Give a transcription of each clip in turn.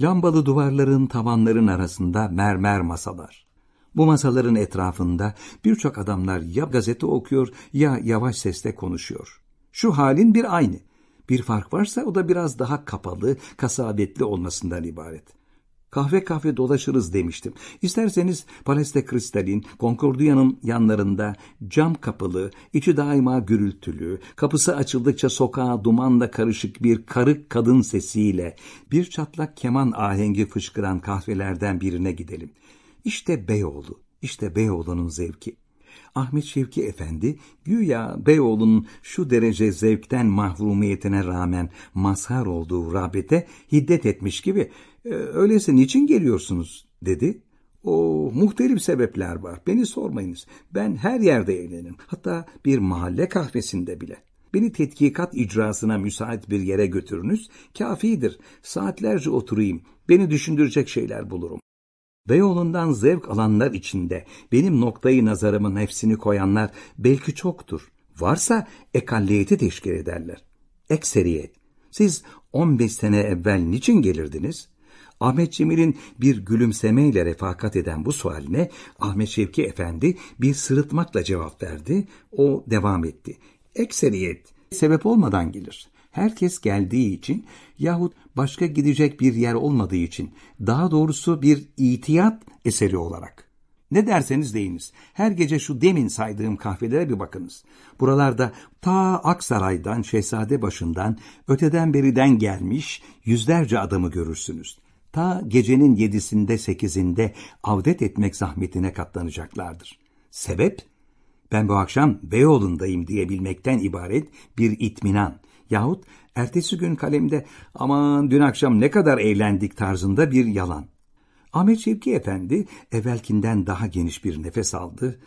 Lambalı duvarların tavanların arasında mermer masalar. Bu masaların etrafında birçok adamlar ya gazete okuyor ya yavaş sesle konuşuyor. Şu halin bir aynı. Bir fark varsa o da biraz daha kapalı, kasabetli olmasından ibaret. Kahve kahve dolaşırız demiştim. İsterseniz Paleste Kristal'in, Concordia'nın yanlarında cam kapılı, içi daima gürültülü, kapısı açıldıkça sokağa dumanla karışık bir karık kadın sesiyle bir çatlak keman ahengi fışkıran kahvelerden birine gidelim. İşte Beyoğlu, işte Beyoğlu'nun zevki. Ahmet Şevki Efendi güya Beyoğlu'nun şu derece zevkten mahrumiyetine rağmen mazhar olduğu rağbete hiddet etmiş gibi e, öyleyse niçin geliyorsunuz dedi. O muhtelif sebepler var. Beni sormayınız. Ben her yerde eğlenirim. Hatta bir mahalle kahvesinde bile. Beni tetkikat icrasına müsait bir yere götürünüz, kafidir. Saatlerce oturayım, beni düşündürecek şeyler bulurum. Beyoğlu'ndan zevk alanlar içinde benim noktayı nazarımın nefsini koyanlar belki çoktur. Varsa ekalliyeti teşkil ederler. Ekseriyet. Siz 15 sene evvel niçin gelirdiniz? Ahmet Cemil'in bir gülümsemeyle refakat eden bu sualine Ahmet Şevki Efendi bir sırıtmakla cevap verdi. O devam etti. Ekseriyet sebep olmadan gelir herkes geldiği için yahut başka gidecek bir yer olmadığı için daha doğrusu bir itiyat eseri olarak. Ne derseniz deyiniz. Her gece şu demin saydığım kahvelere bir bakınız. Buralarda ta Aksaray'dan, Şehzade başından, öteden beriden gelmiş yüzlerce adamı görürsünüz. Ta gecenin yedisinde sekizinde avdet etmek zahmetine katlanacaklardır. Sebep? Ben bu akşam Beyoğlu'ndayım diyebilmekten ibaret bir itminan, yahut ertesi gün kalemde aman dün akşam ne kadar eğlendik tarzında bir yalan. Ahmet Şevki Efendi evvelkinden daha geniş bir nefes aldı.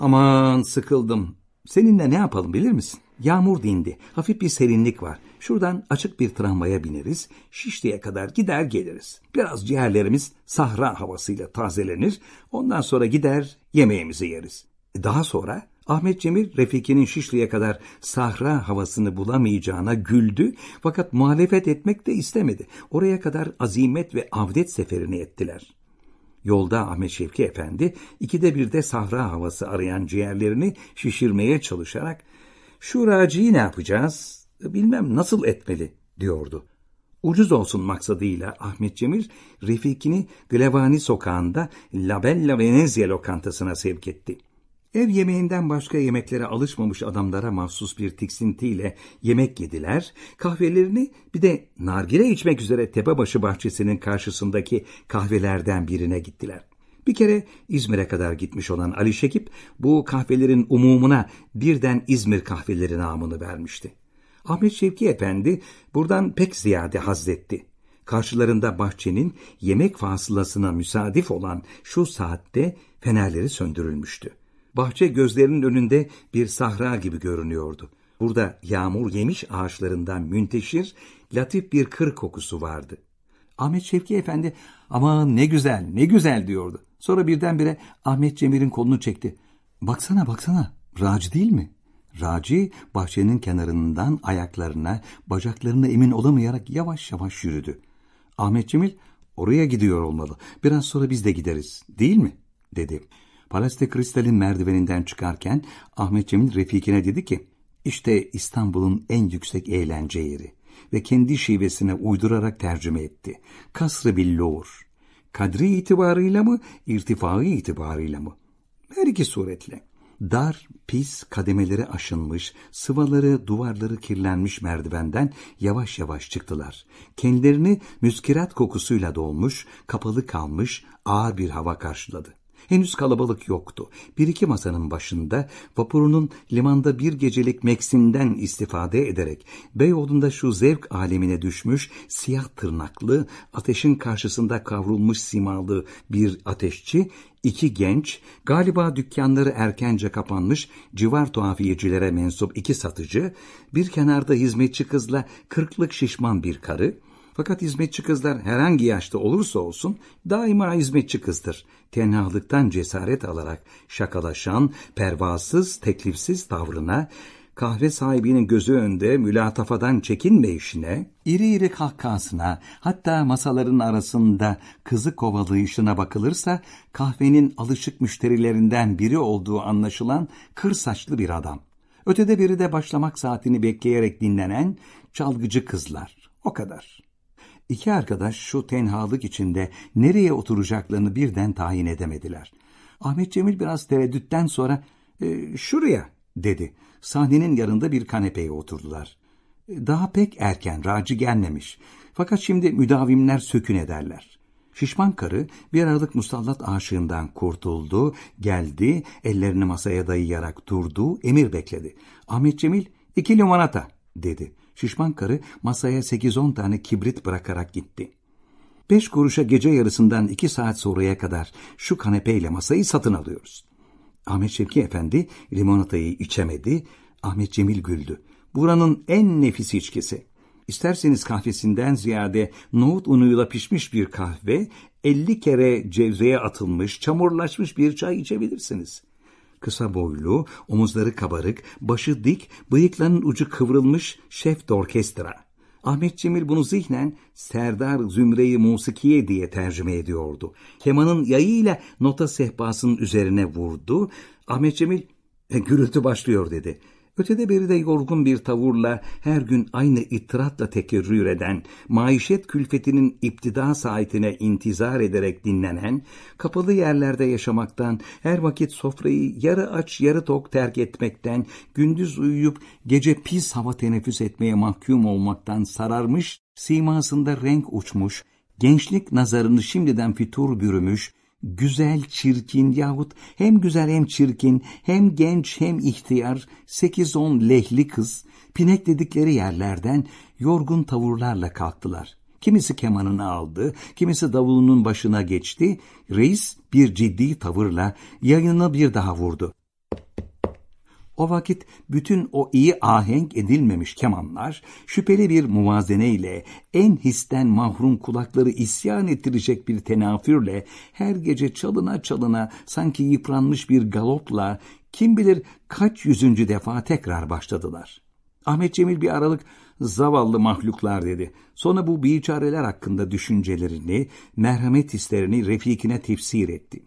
Aman sıkıldım. Seninle ne yapalım bilir misin? Yağmur dindi. Hafif bir serinlik var. Şuradan açık bir tramvaya bineriz. Şişli'ye kadar gider geliriz. Biraz ciğerlerimiz sahra havasıyla tazelenir. Ondan sonra gider yemeğimizi yeriz. Daha sonra Ahmet Cemil Refiki'nin Şişli'ye kadar sahra havasını bulamayacağına güldü fakat muhalefet etmek de istemedi. Oraya kadar azimet ve avdet seferini ettiler. Yolda Ahmet Şevki Efendi ikide bir de sahra havası arayan ciğerlerini şişirmeye çalışarak şu raciyi ne yapacağız bilmem nasıl etmeli diyordu. Ucuz olsun maksadıyla Ahmet Cemil Refikini Glevani sokağında La Bella Venezia lokantasına sevk etti. Ev yemeğinden başka yemeklere alışmamış adamlara mahsus bir tiksintiyle yemek yediler, kahvelerini bir de nargile içmek üzere Tepebaşı bahçesinin karşısındaki kahvelerden birine gittiler. Bir kere İzmir'e kadar gitmiş olan Ali Şekip bu kahvelerin umumuna birden İzmir kahveleri namını vermişti. Ahmet Şevki Efendi buradan pek ziyade hazretti. Karşılarında bahçenin yemek fasılasına müsadif olan şu saatte fenerleri söndürülmüştü. Bahçe gözlerinin önünde bir sahra gibi görünüyordu. Burada yağmur yemiş ağaçlarından münteşir, latif bir kır kokusu vardı. Ahmet Şevki Efendi aman ne güzel ne güzel diyordu. Sonra birdenbire Ahmet Cemil'in kolunu çekti. Baksana baksana Raci değil mi? Raci bahçenin kenarından ayaklarına, bacaklarına emin olamayarak yavaş yavaş yürüdü. Ahmet Cemil oraya gidiyor olmalı. Biraz sonra biz de gideriz değil mi? dedi. Paleste Kristal'in merdiveninden çıkarken Ahmet Cemil Refikine dedi ki, işte İstanbul'un en yüksek eğlence yeri ve kendi şivesine uydurarak tercüme etti. Kasrı Billur. Kadri itibarıyla mı, irtifai itibarıyla mı? Her iki suretle. Dar, pis, kademeleri aşınmış, sıvaları, duvarları kirlenmiş merdivenden yavaş yavaş çıktılar. Kendilerini müskirat kokusuyla dolmuş, kapalı kalmış, ağır bir hava karşıladı. Henüz kalabalık yoktu. Bir iki masanın başında vapurunun limanda bir gecelik meksinden istifade ederek Beyoğlu'nda şu zevk alemine düşmüş siyah tırnaklı, ateşin karşısında kavrulmuş simalı bir ateşçi, iki genç, galiba dükkanları erkence kapanmış civar tuhafiyecilere mensup iki satıcı, bir kenarda hizmetçi kızla kırklık şişman bir karı, fakat hizmetçi kızlar herhangi yaşta olursa olsun daima hizmetçi kızdır. Tenhalıktan cesaret alarak şakalaşan, pervasız, teklifsiz tavrına, kahve sahibinin gözü önünde mülatafadan çekinmeyişine, iri iri kahkasına, hatta masaların arasında kızı kovalayışına bakılırsa kahvenin alışık müşterilerinden biri olduğu anlaşılan kır saçlı bir adam. Ötede biri de başlamak saatini bekleyerek dinlenen çalgıcı kızlar. O kadar. İki arkadaş şu tenhalık içinde nereye oturacaklarını birden tayin edemediler. Ahmet Cemil biraz tereddütten sonra e, şuraya dedi. Sahnenin yanında bir kanepeye oturdular. E, daha pek erken, Raci gelmemiş. Fakat şimdi müdavimler sökün ederler. Şişman karı bir aralık musallat aşığından kurtuldu, geldi, ellerini masaya dayayarak durdu, emir bekledi. Ahmet Cemil, iki limonata, dedi. Şişman karı masaya sekiz on tane kibrit bırakarak gitti. Beş kuruşa gece yarısından iki saat sonraya kadar şu kanepeyle masayı satın alıyoruz. Ahmet Şevki Efendi limonatayı içemedi, Ahmet Cemil güldü. Buranın en nefis içkisi. İsterseniz kahvesinden ziyade nohut unuyla pişmiş bir kahve, elli kere cevreye atılmış, çamurlaşmış bir çay içebilirsiniz. Kısa boylu, omuzları kabarık, başı dik, bıyıklarının ucu kıvrılmış şef d'orkestra. Ahmet Cemil bunu zihnen Serdar Zümreyi Musikiye diye tercüme ediyordu. Kemanın yayıyla nota sehpasının üzerine vurdu. Ahmet Cemil e, gürültü başlıyor dedi. Ötede beri de yorgun bir tavırla her gün aynı ittiratla tekerrür eden, maişet külfetinin iptida saatine intizar ederek dinlenen, kapalı yerlerde yaşamaktan, her vakit sofrayı yarı aç yarı tok terk etmekten, gündüz uyuyup gece pis hava teneffüs etmeye mahkum olmaktan sararmış, simasında renk uçmuş, gençlik nazarını şimdiden fitur bürümüş, güzel, çirkin yahut hem güzel hem çirkin, hem genç hem ihtiyar, sekiz on lehli kız, pinek dedikleri yerlerden yorgun tavırlarla kalktılar. Kimisi kemanını aldı, kimisi davulunun başına geçti, reis bir ciddi tavırla yayını bir daha vurdu. O vakit bütün o iyi ahenk edilmemiş kemanlar şüpheli bir muvazeneyle en histen mahrum kulakları isyan ettirecek bir tenafürle her gece çalına çalına sanki yıpranmış bir galopla kim bilir kaç yüzüncü defa tekrar başladılar. Ahmet Cemil bir aralık zavallı mahluklar dedi. Sonra bu biçareler hakkında düşüncelerini, merhamet hislerini Refikine tefsir etti.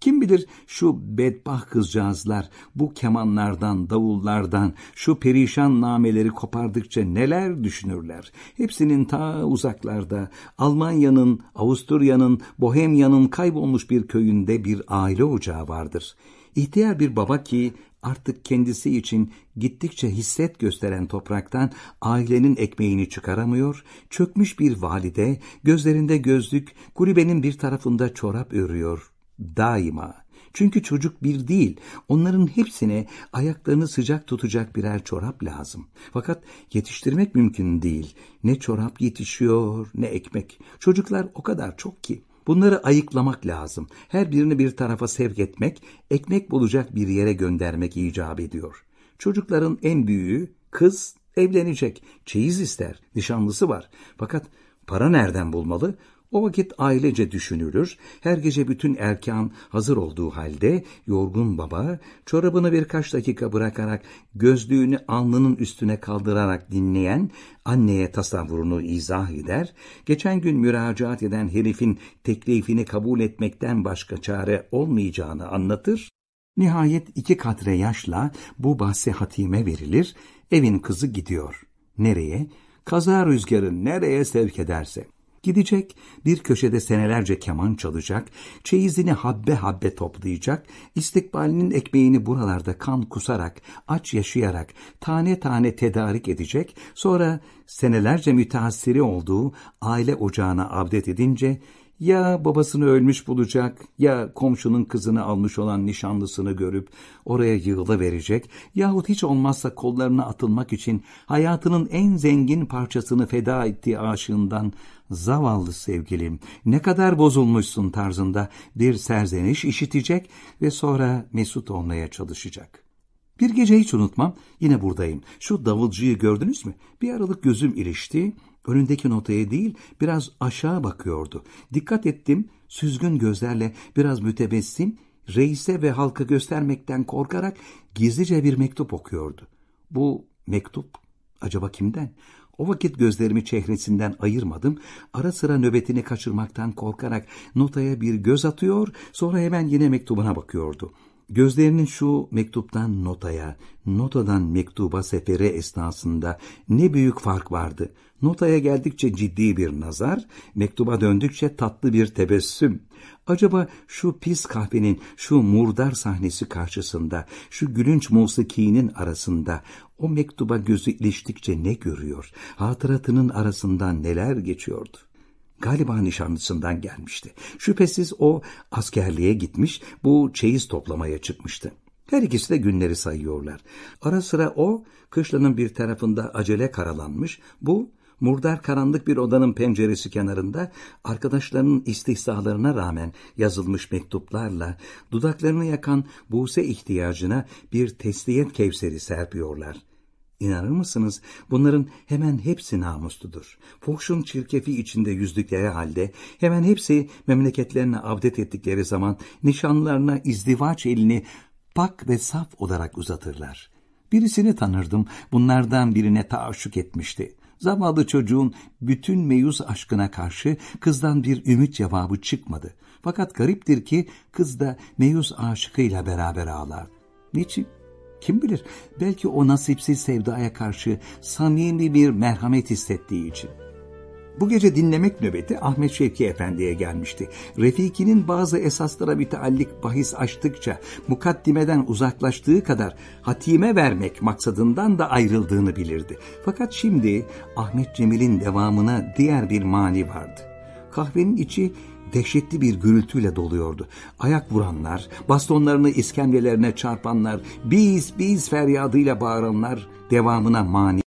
Kim bilir şu bedbah kızcağızlar bu kemanlardan, davullardan, şu perişan nameleri kopardıkça neler düşünürler. Hepsinin ta uzaklarda, Almanya'nın, Avusturya'nın, Bohemya'nın kaybolmuş bir köyünde bir aile ocağı vardır. İhtiyar bir baba ki artık kendisi için gittikçe hisset gösteren topraktan ailenin ekmeğini çıkaramıyor, çökmüş bir valide, gözlerinde gözlük, kulübenin bir tarafında çorap örüyor, daima. Çünkü çocuk bir değil, onların hepsine ayaklarını sıcak tutacak birer çorap lazım. Fakat yetiştirmek mümkün değil. Ne çorap yetişiyor, ne ekmek. Çocuklar o kadar çok ki. Bunları ayıklamak lazım. Her birini bir tarafa sevk etmek, ekmek bulacak bir yere göndermek icap ediyor. Çocukların en büyüğü kız evlenecek, çeyiz ister, nişanlısı var. Fakat para nereden bulmalı? O vakit ailece düşünülür, her gece bütün erkan hazır olduğu halde yorgun baba çorabını birkaç dakika bırakarak gözlüğünü alnının üstüne kaldırarak dinleyen anneye tasavvurunu izah eder, geçen gün müracaat eden herifin teklifini kabul etmekten başka çare olmayacağını anlatır, nihayet iki katre yaşla bu bahse hatime verilir, evin kızı gidiyor. Nereye? Kaza rüzgarı nereye sevk ederse. Gidecek, bir köşede senelerce keman çalacak, çeyizini habbe habbe toplayacak, istikbalinin ekmeğini buralarda kan kusarak, aç yaşayarak, tane tane tedarik edecek, sonra senelerce mütehassiri olduğu aile ocağına abdet edince, ya babasını ölmüş bulacak ya komşunun kızını almış olan nişanlısını görüp oraya yığıla verecek yahut hiç olmazsa kollarına atılmak için hayatının en zengin parçasını feda ettiği aşığından zavallı sevgilim ne kadar bozulmuşsun tarzında bir serzeniş işitecek ve sonra mesut olmaya çalışacak. Bir gece hiç unutmam yine buradayım. Şu davulcuyu gördünüz mü? Bir aralık gözüm ilişti önündeki notaya değil biraz aşağı bakıyordu. Dikkat ettim süzgün gözlerle biraz mütebessim reise ve halka göstermekten korkarak gizlice bir mektup okuyordu. Bu mektup acaba kimden? O vakit gözlerimi çehresinden ayırmadım. Ara sıra nöbetini kaçırmaktan korkarak notaya bir göz atıyor, sonra hemen yine mektubuna bakıyordu. Gözlerinin şu mektuptan notaya, notadan mektuba seferi esnasında ne büyük fark vardı. Notaya geldikçe ciddi bir nazar, mektuba döndükçe tatlı bir tebessüm. Acaba şu pis kahvenin şu murdar sahnesi karşısında, şu gülünç musikinin arasında o mektuba gözü iliştikçe ne görüyor? Hatıratının arasından neler geçiyordu? Galiba nişanlısından gelmişti. Şüphesiz o askerliğe gitmiş, bu çeyiz toplamaya çıkmıştı. Her ikisi de günleri sayıyorlar. Ara sıra o, kışlanın bir tarafında acele karalanmış, bu, murdar karanlık bir odanın penceresi kenarında arkadaşlarının istihsalarına rağmen yazılmış mektuplarla dudaklarını yakan Buse ihtiyacına bir tesliyet kevseri serpiyorlar. İnanır mısınız? Bunların hemen hepsi namusludur. Fuhşun çirkefi içinde yüzdükleri halde hemen hepsi memleketlerine avdet ettikleri zaman nişanlarına izdivaç elini pak ve saf olarak uzatırlar. Birisini tanırdım, bunlardan birine taaşşuk etmişti. Zavallı çocuğun bütün meyus aşkına karşı kızdan bir ümit cevabı çıkmadı. Fakat gariptir ki kız da meyus aşıkıyla beraber ağlar. Niçin? Kim bilir belki o nasipsiz sevdaya karşı samimi bir merhamet hissettiği için. Bu gece dinlemek nöbeti Ahmet Şevki Efendi'ye gelmişti. Refiki'nin bazı esaslara müteallik bahis açtıkça mukaddimeden uzaklaştığı kadar hatime vermek maksadından da ayrıldığını bilirdi. Fakat şimdi Ahmet Cemil'in devamına diğer bir mani vardı. Kahvenin içi dehşetli bir gürültüyle doluyordu. Ayak vuranlar, bastonlarını iskemlelerine çarpanlar, biz biz feryadıyla bağıranlar devamına mani